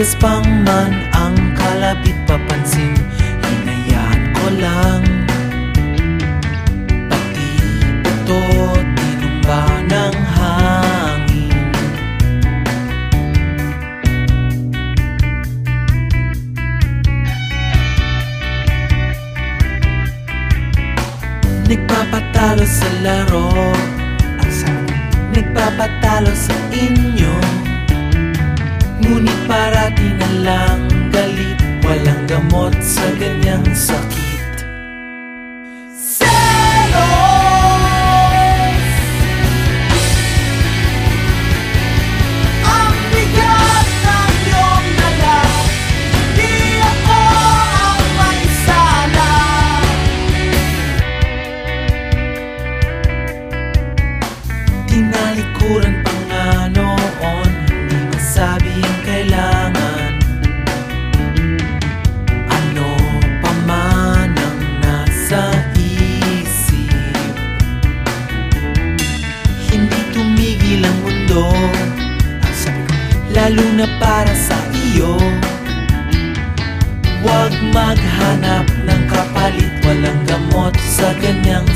Matigas pang man ang kalapit papansin Hinayaan ko lang. Pati ito tinumba ng hangin. Nagpapatalo sa laro Ang sabi Nagpapatalo sa inyo Ngunit parati na lang galit Walang gamot sa ganyang sakit Lalo na para sa iyo. Huwag maghanap ng kapalit Walang gamot sa ganyang